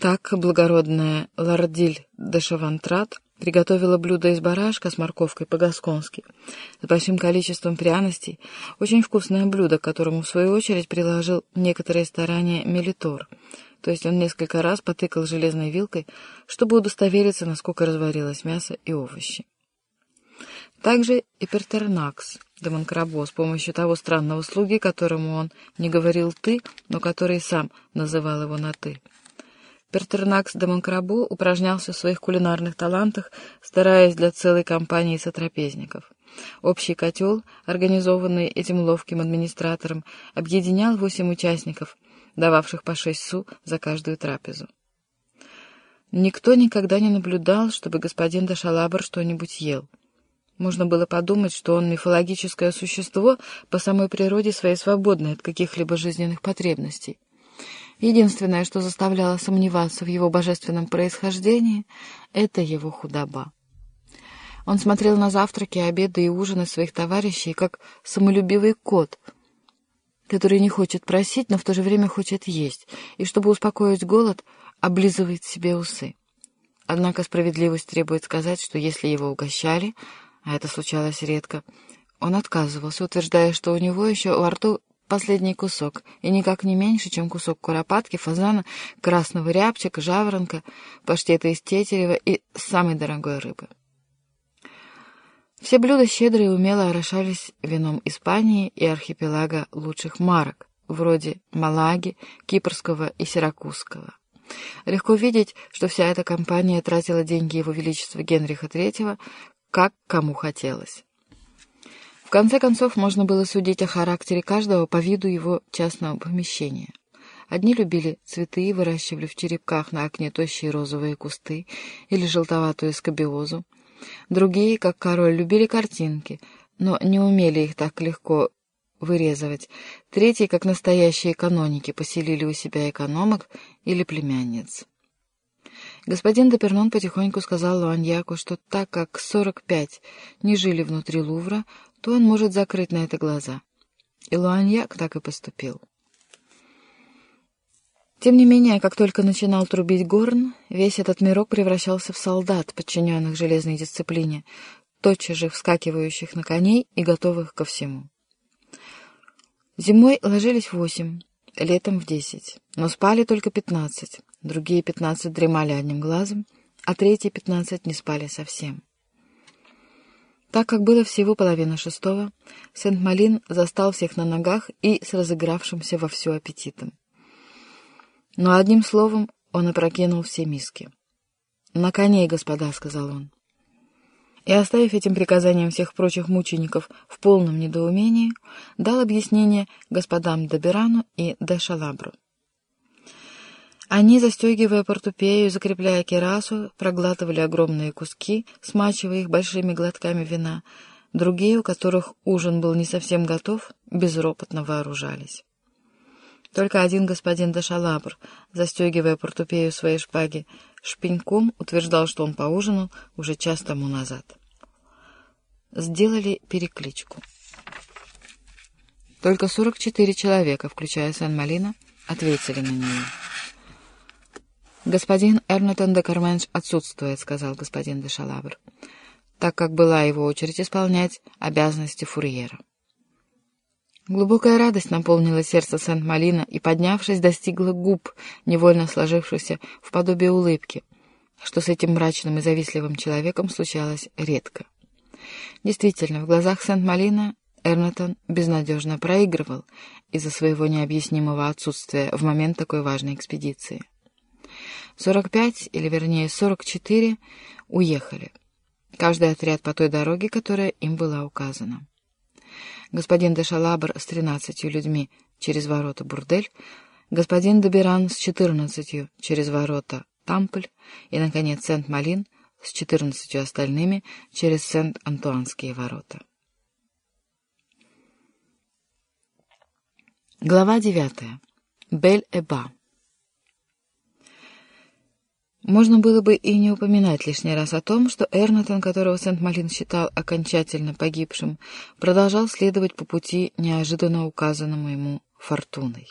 Так благородная Лардиль де Шавантрат приготовила блюдо из барашка с морковкой по-гасконски, с большим количеством пряностей, очень вкусное блюдо, к которому, в свою очередь, приложил некоторые старания Мелитор, то есть он несколько раз потыкал железной вилкой, чтобы удостовериться, насколько разварилось мясо и овощи. Также и Пертернакс де Монкрабо с помощью того странного слуги, которому он не говорил «ты», но который сам называл его на «ты». Пертернакс де Монкрабо упражнялся в своих кулинарных талантах, стараясь для целой компании сотрапезников. Общий котел, организованный этим ловким администратором, объединял восемь участников, дававших по шесть су за каждую трапезу. Никто никогда не наблюдал, чтобы господин де Шалабр что-нибудь ел. Можно было подумать, что он мифологическое существо, по самой природе своей свободное от каких-либо жизненных потребностей. Единственное, что заставляло сомневаться в его божественном происхождении, — это его худоба. Он смотрел на завтраки, обеды и ужины своих товарищей, как самолюбивый кот, который не хочет просить, но в то же время хочет есть, и, чтобы успокоить голод, облизывает себе усы. Однако справедливость требует сказать, что если его угощали, а это случалось редко, он отказывался, утверждая, что у него еще во рту последний кусок, и никак не меньше, чем кусок куропатки, фазана, красного рябчика, жаворонка, паштета из тетерева и самой дорогой рыбы. Все блюда щедро и умело орошались вином Испании и архипелага лучших марок, вроде Малаги, Кипрского и Сиракузского. Легко видеть, что вся эта компания тратила деньги Его Величества Генриха III, как кому хотелось конце концов, можно было судить о характере каждого по виду его частного помещения. Одни любили цветы и выращивали в черепках на окне тощие розовые кусты или желтоватую скобиозу. Другие, как король, любили картинки, но не умели их так легко вырезывать. Третьи, как настоящие каноники, поселили у себя экономок или племянниц. Господин Депернон потихоньку сказал Луаньяку, что так как сорок пять не жили внутри Лувра, то он может закрыть на это глаза. И Луаньяк так и поступил. Тем не менее, как только начинал трубить горн, весь этот мирок превращался в солдат, подчиненных железной дисциплине, тотчас же вскакивающих на коней и готовых ко всему. Зимой ложились восемь, летом в десять, но спали только пятнадцать, другие пятнадцать дремали одним глазом, а третьи пятнадцать не спали совсем. Так как было всего половина шестого, Сент-Малин застал всех на ногах и с разыгравшимся вовсю аппетитом. Но одним словом он опрокинул все миски. «На коней, господа», — сказал он. И, оставив этим приказанием всех прочих мучеников в полном недоумении, дал объяснение господам Добирану и де Шалабру. Они, застегивая портупею, закрепляя керасу, проглатывали огромные куски, смачивая их большими глотками вина. Другие, у которых ужин был не совсем готов, безропотно вооружались. Только один господин Дашалабр, застегивая портупею своей шпаги, шпеньком утверждал, что он поужинал уже час тому назад. Сделали перекличку. Только сорок четыре человека, включая Сан-Малина, ответили на нее. «Господин Эрнетон де Карменш отсутствует», — сказал господин де Шалабр, так как была его очередь исполнять обязанности фурьера. Глубокая радость наполнила сердце Сент-Малина и, поднявшись, достигла губ, невольно сложившихся в подобие улыбки, что с этим мрачным и завистливым человеком случалось редко. Действительно, в глазах Сент-Малина Эрнетон безнадежно проигрывал из-за своего необъяснимого отсутствия в момент такой важной экспедиции. 45, или вернее 44, уехали. Каждый отряд по той дороге, которая им была указана. Господин де Шалабр с тринадцатью людьми через ворота Бурдель, господин Добиран с четырнадцатью через ворота Тампль и, наконец, Сент-Малин с четырнадцатью остальными через Сент-Антуанские ворота. Глава девятая. Бель-Эба. Можно было бы и не упоминать лишний раз о том, что Эрнатон, которого Сент-Малин считал окончательно погибшим, продолжал следовать по пути, неожиданно указанному ему фортуной.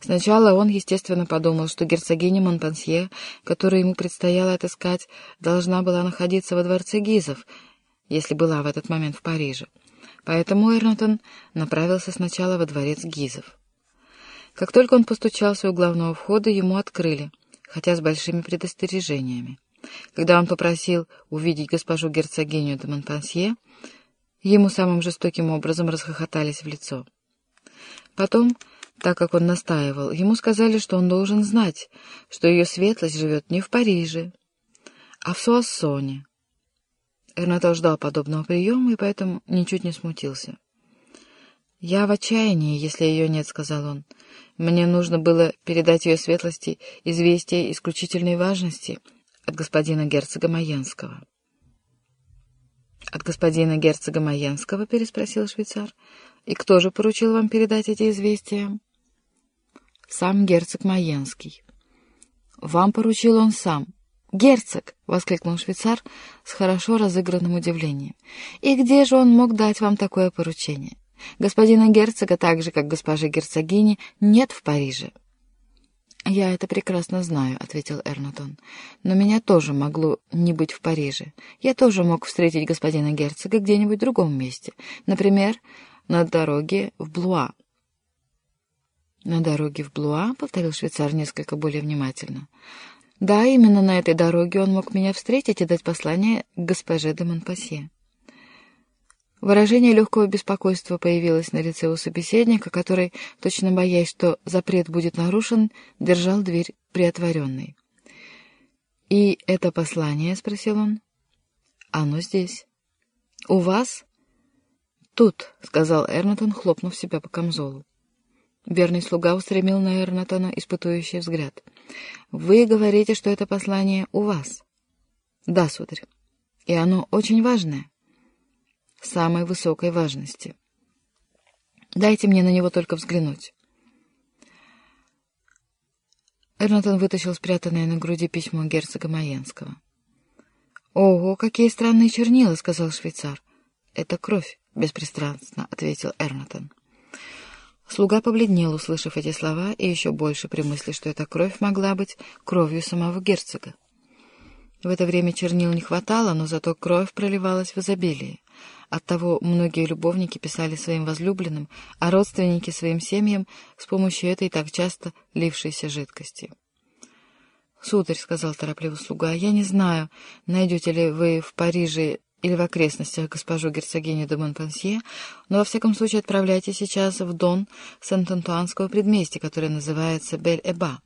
Сначала он, естественно, подумал, что герцогиня Монпансье, которую ему предстояло отыскать, должна была находиться во дворце Гизов, если была в этот момент в Париже. Поэтому Эрнатон направился сначала во дворец Гизов. Как только он постучался у главного входа, ему открыли, хотя с большими предостережениями. Когда он попросил увидеть госпожу герцогиню де Монпансье, ему самым жестоким образом расхохотались в лицо. Потом, так как он настаивал, ему сказали, что он должен знать, что ее светлость живет не в Париже, а в Суассоне. Эрнато ждал подобного приема и поэтому ничуть не смутился. «Я в отчаянии, если ее нет», — сказал он. «Мне нужно было передать ее светлости известие исключительной важности от господина герцога Маенского». «От господина герцога Маенского?» — переспросил швейцар. «И кто же поручил вам передать эти известия?» «Сам герцог Маенский». «Вам поручил он сам». «Герцог!» — воскликнул швейцар с хорошо разыгранным удивлением. «И где же он мог дать вам такое поручение? Господина герцога, так же, как госпожи герцогини, нет в Париже». «Я это прекрасно знаю», — ответил Эрнатон. «Но меня тоже могло не быть в Париже. Я тоже мог встретить господина герцога где-нибудь в другом месте. Например, на дороге в Блуа». «На дороге в Блуа?» — повторил швейцар несколько более внимательно. Да, именно на этой дороге он мог меня встретить и дать послание госпоже де Монпасье. Выражение легкого беспокойства появилось на лице у собеседника, который, точно боясь, что запрет будет нарушен, держал дверь приотворенной. «И это послание?» — спросил он. «Оно здесь». «У вас?» «Тут», — сказал Эрнатон, хлопнув себя по камзолу. Верный слуга устремил на Эрнатона испытующий взгляд. «Вы говорите, что это послание у вас?» «Да, сударь. И оно очень важное. Самой высокой важности. Дайте мне на него только взглянуть». Эрнатон вытащил спрятанное на груди письмо герцога Маенского. «Ого, какие странные чернила!» — сказал швейцар. «Это кровь», — беспристрастно ответил Эрнатон. Слуга побледнел, услышав эти слова, и еще больше при мысли, что эта кровь могла быть кровью самого герцога. В это время чернил не хватало, но зато кровь проливалась в изобилии. Оттого многие любовники писали своим возлюбленным, а родственники своим семьям с помощью этой так часто лившейся жидкости. «Сударь», — сказал торопливо слуга, — «я не знаю, найдете ли вы в Париже или в окрестностях госпожу герцогиню де Монпансье, но во всяком случае отправляйте сейчас в Дон Сент-Антуанского предместья, которое называется Бель-Эба,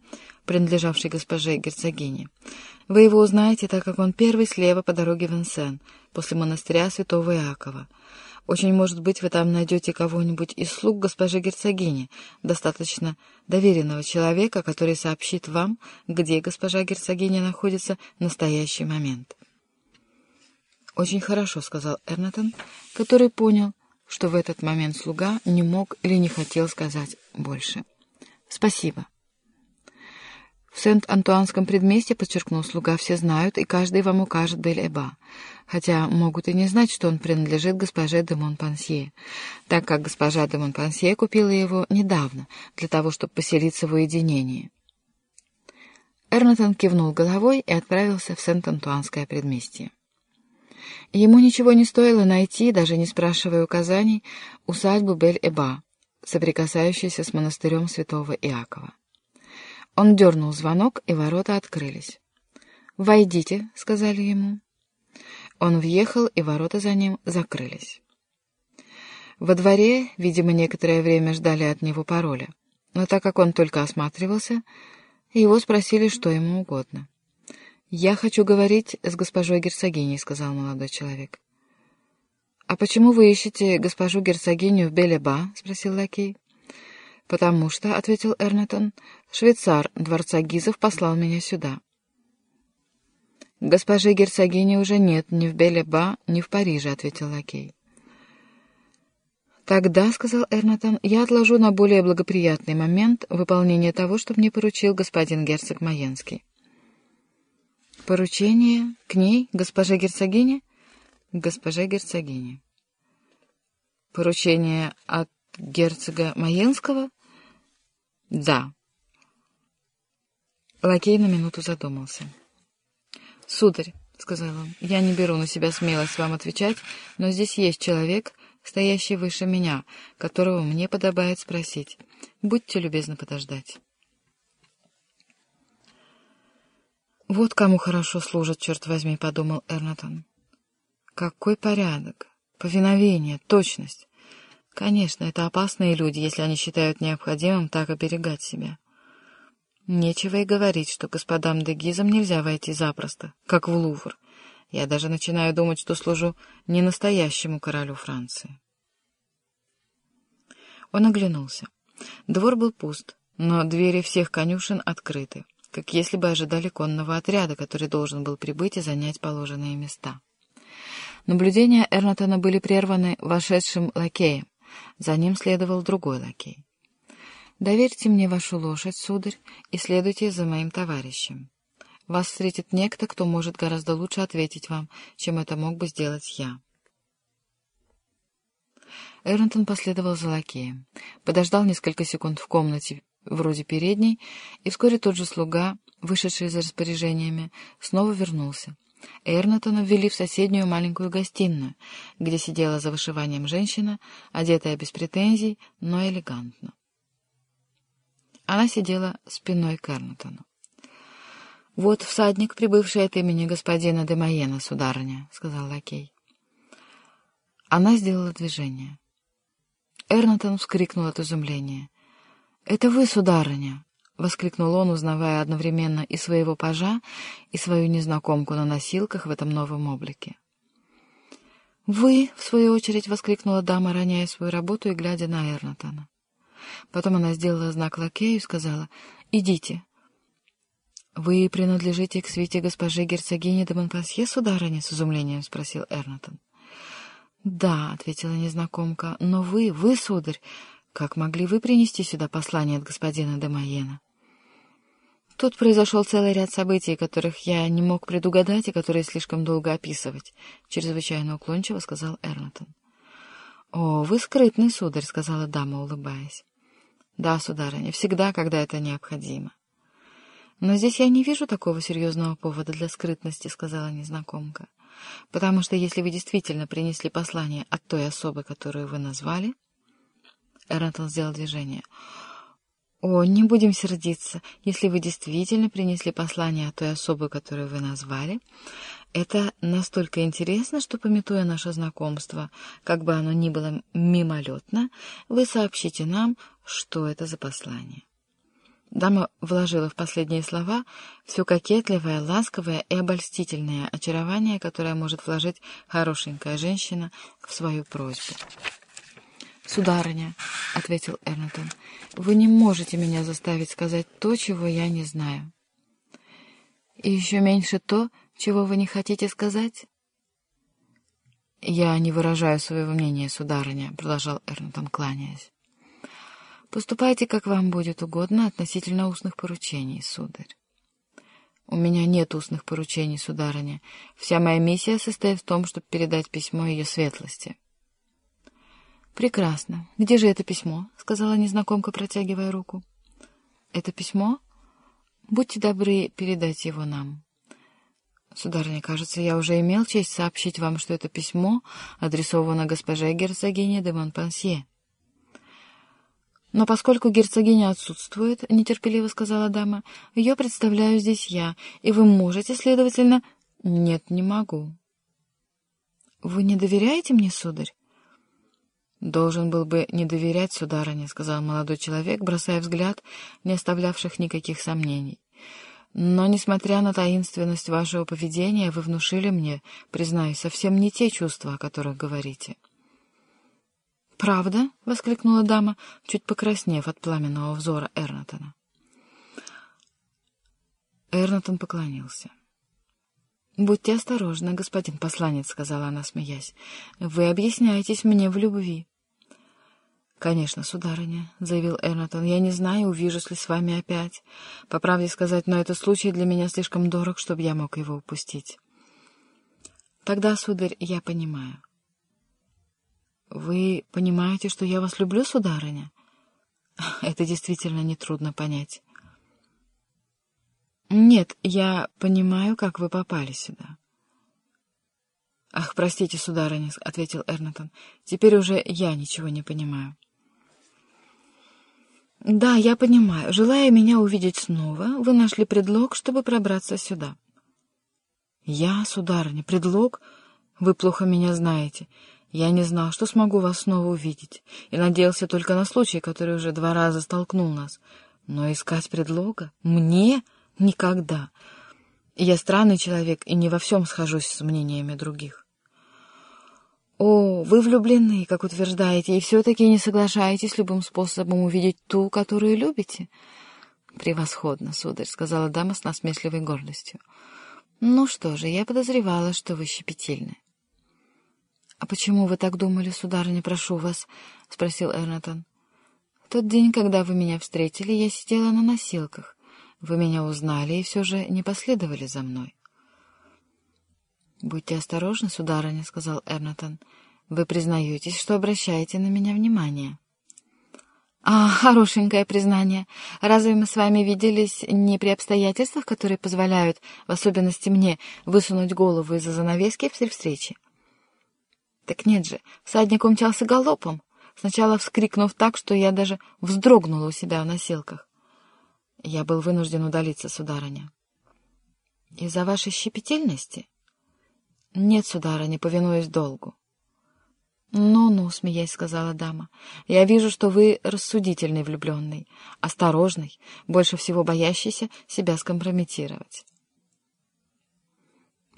принадлежавший госпоже герцогине. Вы его узнаете, так как он первый слева по дороге Венсен, после монастыря святого Иакова. Очень может быть, вы там найдете кого-нибудь из слуг госпожи герцогини, достаточно доверенного человека, который сообщит вам, где госпожа герцогиня находится в настоящий момент. «Очень хорошо», — сказал Эрнатон, который понял, что в этот момент слуга не мог или не хотел сказать больше. «Спасибо». В Сент-Антуанском предместье, подчеркнул слуга, все знают, и каждый вам укажет Бель-Эба, хотя могут и не знать, что он принадлежит госпоже де Монпансье, так как госпожа де Монпансье купила его недавно, для того, чтобы поселиться в уединении. Эрнатон кивнул головой и отправился в Сент-Антуанское предместье. Ему ничего не стоило найти, даже не спрашивая указаний, усадьбу Бель-Эба, соприкасающуюся с монастырем святого Иакова. Он дернул звонок, и ворота открылись. «Войдите», — сказали ему. Он въехал, и ворота за ним закрылись. Во дворе, видимо, некоторое время ждали от него пароля, но так как он только осматривался, его спросили, что ему угодно. «Я хочу говорить с госпожой герцогиней», — сказал молодой человек. «А почему вы ищете госпожу герцогиню в Белеба?» — спросил лакей. «Потому что», — ответил Эрнетон, — «швейцар дворца Гизов послал меня сюда». «Госпожи герцогини уже нет ни в Белеба, ни в Париже», — ответил лакей. «Тогда», — сказал Эрнатон, — «я отложу на более благоприятный момент выполнение того, что мне поручил господин герцог Маенский». Поручение к ней, госпоже герцогине? Госпоже герцогине. Поручение от герцога Маенского? «Да». Лакей на минуту задумался. «Сударь», — сказал он, — «я не беру на себя смелость вам отвечать, но здесь есть человек, стоящий выше меня, которого мне подобает спросить. Будьте любезны подождать». «Вот кому хорошо служат, черт возьми», — подумал Эрнатон. «Какой порядок, повиновение, точность. Конечно, это опасные люди, если они считают необходимым так оберегать себя. Нечего и говорить, что господам де Гизам нельзя войти запросто, как в Лувр. Я даже начинаю думать, что служу не настоящему королю Франции». Он оглянулся. Двор был пуст, но двери всех конюшен открыты как если бы ожидали конного отряда, который должен был прибыть и занять положенные места. Наблюдения Эрнатона были прерваны вошедшим лакеем. За ним следовал другой лакей. «Доверьте мне вашу лошадь, сударь, и следуйте за моим товарищем. Вас встретит некто, кто может гораздо лучше ответить вам, чем это мог бы сделать я». Эрнтон последовал за лакеем, подождал несколько секунд в комнате вроде передней, и вскоре тот же слуга, вышедший за распоряжениями, снова вернулся. Эрнатона ввели в соседнюю маленькую гостиную, где сидела за вышиванием женщина, одетая без претензий, но элегантно. Она сидела спиной к Эрнатону. «Вот всадник, прибывший от имени господина де Майена, сударыня», — сказал лакей. Она сделала движение. Эрнатон вскрикнул от изумления. «Это вы, сударыня!» — воскликнул он, узнавая одновременно и своего пажа, и свою незнакомку на носилках в этом новом облике. «Вы!» — в свою очередь воскликнула дама, роняя свою работу и глядя на Эрнатона. Потом она сделала знак лакею и сказала «Идите». «Вы принадлежите к свите госпожи герцогини де Монпасье, сударыня?» — с изумлением спросил Эрнатон. «Да», — ответила незнакомка, — «но вы, вы, сударь, как могли вы принести сюда послание от господина де Майена?» Тут произошел целый ряд событий, которых я не мог предугадать и которые слишком долго описывать, — чрезвычайно уклончиво сказал Эрнатон. — О, вы скрытный, сударь, — сказала дама, улыбаясь. — Да, сударыня, всегда, когда это необходимо. — Но здесь я не вижу такого серьезного повода для скрытности, — сказала незнакомка. — Потому что если вы действительно принесли послание от той особы, которую вы назвали... Эрнтон сделал движение. «О, не будем сердиться. Если вы действительно принесли послание от той особы, которую вы назвали, это настолько интересно, что, пометуя наше знакомство, как бы оно ни было мимолетно, вы сообщите нам, что это за послание». Дама вложила в последние слова все кокетливое, ласковое и обольстительное очарование, которое может вложить хорошенькая женщина в свою просьбу. «Сударыня», — ответил Эрнтон, — «вы не можете меня заставить сказать то, чего я не знаю». «И еще меньше то, чего вы не хотите сказать?» «Я не выражаю своего мнения, сударыня», — продолжал Эрнтон, кланяясь. «Поступайте, как вам будет угодно относительно устных поручений, сударь». «У меня нет устных поручений, сударыня. Вся моя миссия состоит в том, чтобы передать письмо ее светлости». «Прекрасно. Где же это письмо?» — сказала незнакомка, протягивая руку. «Это письмо? Будьте добры передать его нам». «Сударыня, кажется, я уже имел честь сообщить вам, что это письмо адресовано госпоже герцогине де Монпансье». «Но поскольку герцогиня отсутствует, — нетерпеливо сказала дама, — ее представляю здесь я, и вы можете, следовательно...» «Нет, не могу». «Вы не доверяете мне, сударь?» «Должен был бы не доверять, сударыне», — сказал молодой человек, бросая взгляд, не оставлявших никаких сомнений. «Но, несмотря на таинственность вашего поведения, вы внушили мне, признаюсь, совсем не те чувства, о которых говорите». «Правда?» — воскликнула дама, чуть покраснев от пламенного взора Эрнатона. Эрнатон поклонился. «Будьте осторожны, господин посланец», — сказала она, смеясь. «Вы объясняетесь мне в любви». «Конечно, сударыня», — заявил Эрнатон. «Я не знаю, увижусь ли с вами опять. По правде сказать, но этот случай для меня слишком дорог, чтобы я мог его упустить». «Тогда, сударь, я понимаю». «Вы понимаете, что я вас люблю, сударыня?» Это действительно нетрудно понять. Нет, я понимаю, как вы попали сюда. Ах, простите, сударыня, — ответил Эрнатон, — теперь уже я ничего не понимаю. Да, я понимаю. Желая меня увидеть снова, вы нашли предлог, чтобы пробраться сюда. Я, сударыня, предлог? Вы плохо меня знаете. Я не знал, что смогу вас снова увидеть, и надеялся только на случай, который уже два раза столкнул нас. Но искать предлога? Мне? Никогда. Я странный человек и не во всем схожусь с мнениями других. О, вы влюблены, как утверждаете, и все-таки не соглашаетесь любым способом увидеть ту, которую любите? Превосходно, сударь, — сказала дама с насмешливой гордостью. Ну что же, я подозревала, что вы щепетильны. — А почему вы так думали, сударыня, прошу вас? — спросил Эрнатон. — В тот день, когда вы меня встретили, я сидела на носилках. Вы меня узнали и все же не последовали за мной. — Будьте осторожны, сударыня, — сказал Эрнатон. — Вы признаетесь, что обращаете на меня внимание. — А, хорошенькое признание. Разве мы с вами виделись не при обстоятельствах, которые позволяют, в особенности мне, высунуть голову из-за занавески при встрече? — так нет же, всадник умчался галопом, сначала вскрикнув так, что я даже вздрогнула у себя в носилках. Я был вынужден удалиться, сударыня. — Из-за вашей щепетильности? — Нет, сударыня, повинуясь долгу. «Ну-ну», — смеясь сказала дама, — «я вижу, что вы рассудительный влюбленный, осторожный, больше всего боящийся себя скомпрометировать».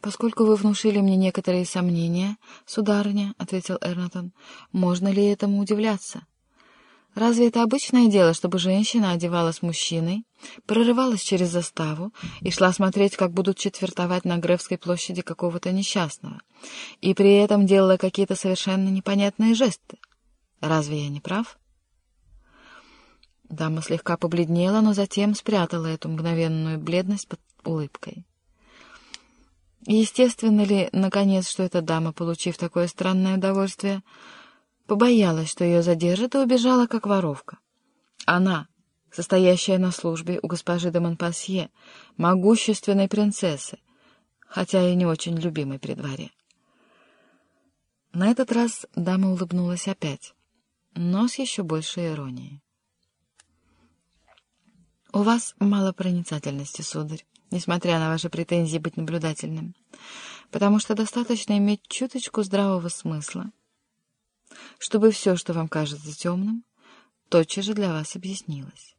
«Поскольку вы внушили мне некоторые сомнения, сударыня», — ответил Эрнатон, — «можно ли этому удивляться? Разве это обычное дело, чтобы женщина одевалась мужчиной, прорывалась через заставу и шла смотреть, как будут четвертовать на Гревской площади какого-то несчастного, и при этом делала какие-то совершенно непонятные жесты? Разве я не прав?» Дама слегка побледнела, но затем спрятала эту мгновенную бледность под улыбкой. Естественно ли, наконец, что эта дама, получив такое странное удовольствие, побоялась, что ее задержат, и убежала, как воровка. Она, состоящая на службе у госпожи де Монпасье, могущественной принцессы, хотя и не очень любимой при дворе. На этот раз дама улыбнулась опять, но с еще большей иронией. — У вас мало проницательности, сударь несмотря на ваши претензии быть наблюдательным, потому что достаточно иметь чуточку здравого смысла, чтобы все, что вам кажется темным, тотчас же для вас объяснилось.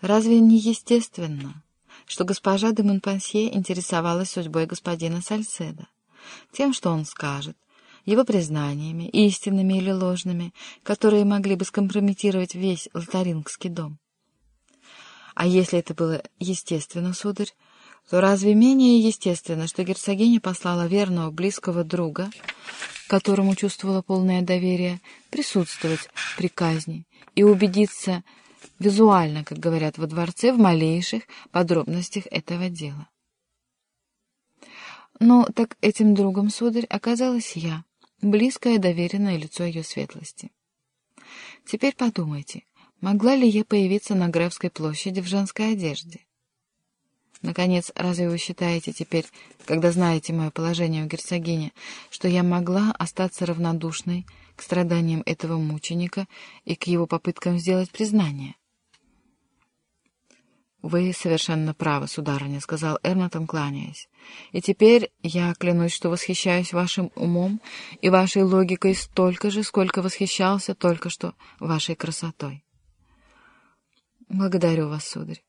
Разве не естественно, что госпожа де Монпансье интересовалась судьбой господина Сальседа, тем, что он скажет, его признаниями, истинными или ложными, которые могли бы скомпрометировать весь Лотарингский дом? А если это было естественно, сударь, то разве менее естественно, что герцогиня послала верного близкого друга, которому чувствовала полное доверие, присутствовать при казни и убедиться визуально, как говорят во дворце, в малейших подробностях этого дела? Но так этим другом, сударь, оказалась я, близкое доверенное лицо ее светлости. Теперь подумайте, Могла ли я появиться на Гревской площади в женской одежде? Наконец, разве вы считаете теперь, когда знаете мое положение у герцогини, что я могла остаться равнодушной к страданиям этого мученика и к его попыткам сделать признание? «Вы совершенно правы, сударыня», — сказал Эрнатон, кланяясь. «И теперь я клянусь, что восхищаюсь вашим умом и вашей логикой столько же, сколько восхищался только что вашей красотой». Благодарю вас, сударь.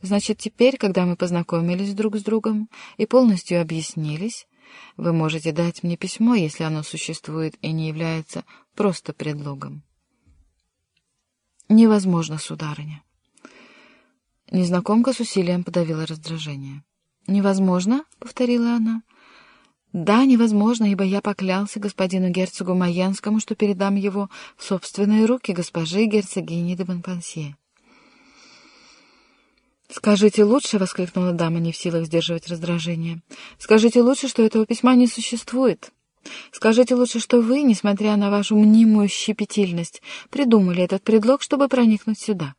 Значит, теперь, когда мы познакомились друг с другом и полностью объяснились, вы можете дать мне письмо, если оно существует и не является просто предлогом. Невозможно, сударыня. Незнакомка с усилием подавила раздражение. «Невозможно?» — повторила она. «Да, невозможно, ибо я поклялся господину герцогу Майянскому, что передам его в собственные руки госпожи герцогини де Бонпансье». «Скажите лучше», — воскликнула дама, не в силах сдерживать раздражение, — «скажите лучше, что этого письма не существует. Скажите лучше, что вы, несмотря на вашу мнимую щепетильность, придумали этот предлог, чтобы проникнуть сюда.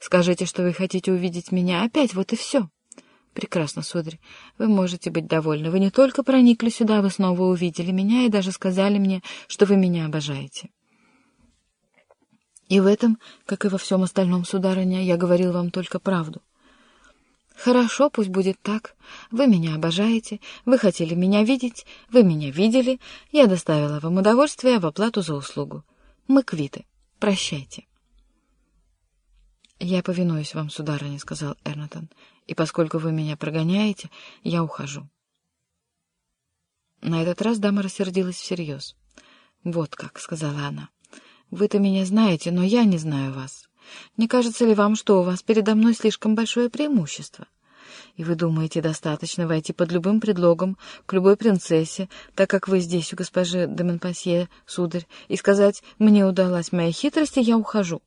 Скажите, что вы хотите увидеть меня опять, вот и все. Прекрасно, сударь. Вы можете быть довольны. Вы не только проникли сюда, вы снова увидели меня и даже сказали мне, что вы меня обожаете. И в этом, как и во всем остальном, сударыня, я говорил вам только правду. Хорошо, пусть будет так. Вы меня обожаете, вы хотели меня видеть, вы меня видели, я доставила вам удовольствие в оплату за услугу. Мы квиты. Прощайте. «Я повинуюсь вам, сударыня», — сказал Эрнатон, — «и поскольку вы меня прогоняете, я ухожу». На этот раз дама рассердилась всерьез. «Вот как», — сказала она, — «вы-то меня знаете, но я не знаю вас. Не кажется ли вам, что у вас передо мной слишком большое преимущество? И вы думаете, достаточно войти под любым предлогом к любой принцессе, так как вы здесь у госпожи де Монпасье, сударь, и сказать «мне удалась моя хитрость, и я ухожу».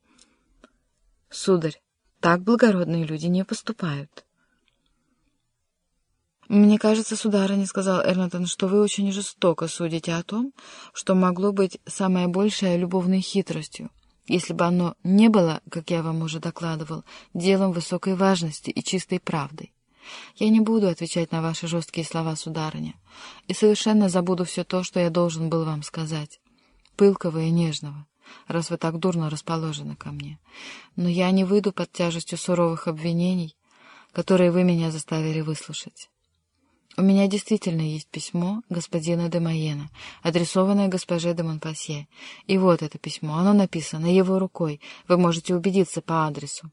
Сударь, так благородные люди не поступают. «Мне кажется, сударыня, — сказал Эрнатон, — что вы очень жестоко судите о том, что могло быть самое большее любовной хитростью, если бы оно не было, как я вам уже докладывал, делом высокой важности и чистой правдой. Я не буду отвечать на ваши жесткие слова, сударыня, и совершенно забуду все то, что я должен был вам сказать, пылкого и нежного раз вы так дурно расположены ко мне. Но я не выйду под тяжестью суровых обвинений, которые вы меня заставили выслушать. У меня действительно есть письмо господина де Майена, адресованное госпоже де Монпасье. И вот это письмо, оно написано его рукой, вы можете убедиться по адресу.